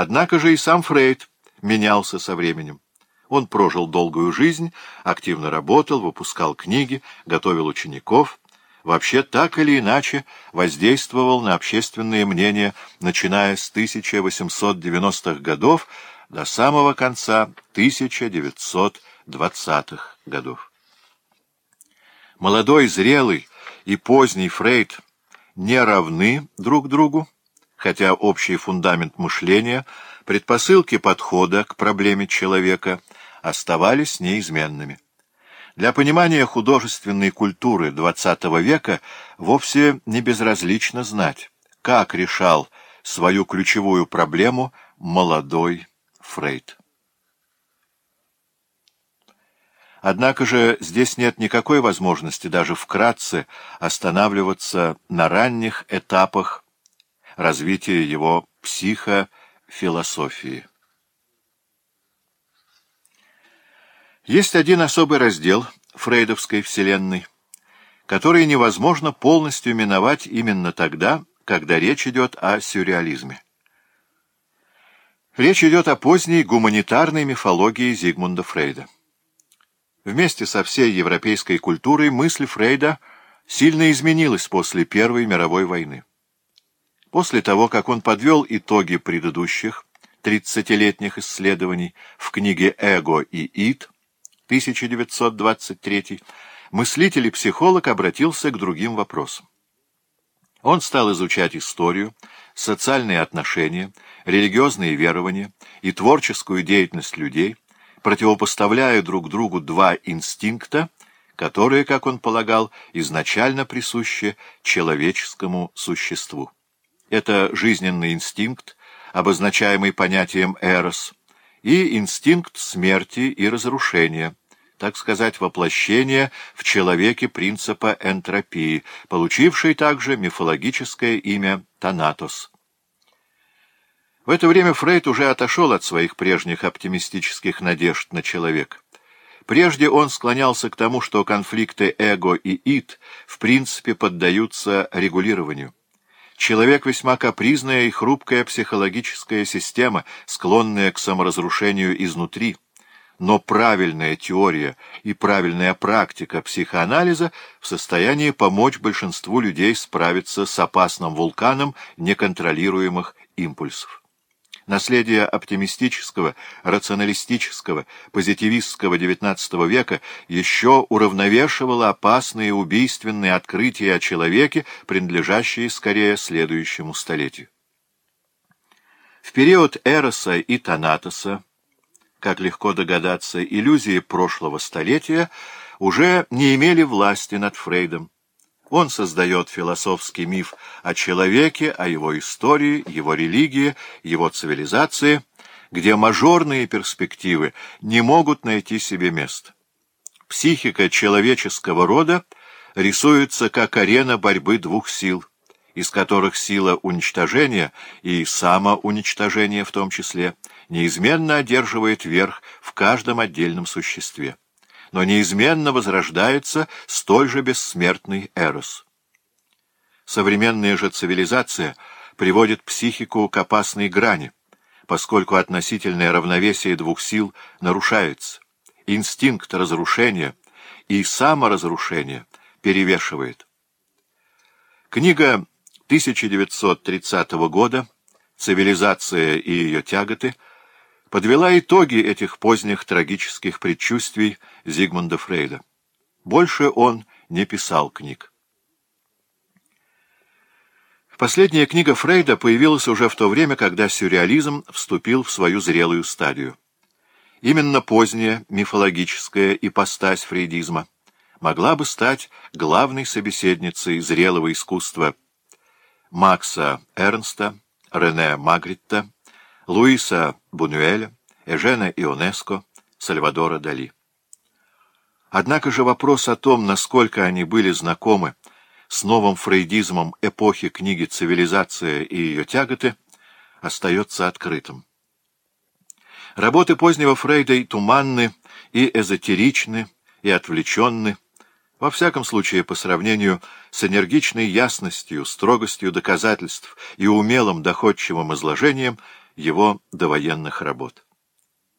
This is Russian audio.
Однако же и сам Фрейд менялся со временем. Он прожил долгую жизнь, активно работал, выпускал книги, готовил учеников, вообще так или иначе воздействовал на общественные мнения, начиная с 1890-х годов до самого конца 1920-х годов. Молодой, зрелый и поздний Фрейд не равны друг другу, хотя общий фундамент мышления, предпосылки подхода к проблеме человека оставались неизменными. Для понимания художественной культуры XX века вовсе не безразлично знать, как решал свою ключевую проблему молодой Фрейд. Однако же здесь нет никакой возможности даже вкратце останавливаться на ранних этапах развитие его психофилософии. Есть один особый раздел фрейдовской вселенной, который невозможно полностью миновать именно тогда, когда речь идет о сюрреализме. Речь идет о поздней гуманитарной мифологии Зигмунда Фрейда. Вместе со всей европейской культурой мысль Фрейда сильно изменилась после Первой мировой войны. После того, как он подвел итоги предыдущих 30-летних исследований в книге «Эго и Ид» 1923, мыслитель и психолог обратился к другим вопросам. Он стал изучать историю, социальные отношения, религиозные верования и творческую деятельность людей, противопоставляя друг другу два инстинкта, которые, как он полагал, изначально присущи человеческому существу. Это жизненный инстинкт, обозначаемый понятием «эрос», и инстинкт смерти и разрушения, так сказать, воплощение в человеке принципа энтропии, получивший также мифологическое имя «танатос». В это время Фрейд уже отошел от своих прежних оптимистических надежд на человека. Прежде он склонялся к тому, что конфликты эго и ид в принципе поддаются регулированию. Человек весьма капризная и хрупкая психологическая система, склонная к саморазрушению изнутри. Но правильная теория и правильная практика психоанализа в состоянии помочь большинству людей справиться с опасным вулканом неконтролируемых импульсов. Наследие оптимистического, рационалистического, позитивистского XIX века еще уравновешивало опасные убийственные открытия о человеке, принадлежащие скорее следующему столетию. В период Эроса и Танатоса, как легко догадаться, иллюзии прошлого столетия уже не имели власти над Фрейдом. Он создает философский миф о человеке, о его истории, его религии, его цивилизации, где мажорные перспективы не могут найти себе места. Психика человеческого рода рисуется как арена борьбы двух сил, из которых сила уничтожения и самоуничтожения в том числе неизменно одерживает верх в каждом отдельном существе но неизменно возрождается столь же бессмертный Эрос. Современная же цивилизация приводит психику к опасной грани, поскольку относительное равновесие двух сил нарушается. Инстинкт разрушения и саморазрушение перевешивает. Книга 1930 года «Цивилизация и ее тяготы» подвела итоги этих поздних трагических предчувствий Зигмунда Фрейда. Больше он не писал книг. Последняя книга Фрейда появилась уже в то время, когда сюрреализм вступил в свою зрелую стадию. Именно поздняя мифологическая ипостась фрейдизма могла бы стать главной собеседницей зрелого искусства Макса Эрнста, Рене Магритта, Луиса Бунюэля, Эжена Ионеско, Сальвадора Дали. Однако же вопрос о том, насколько они были знакомы с новым фрейдизмом эпохи книги «Цивилизация и ее тяготы», остается открытым. Работы позднего Фрейда и туманны, и эзотеричны, и отвлеченны, во всяком случае по сравнению с энергичной ясностью, строгостью доказательств и умелым доходчивым изложением – его довоенных работ.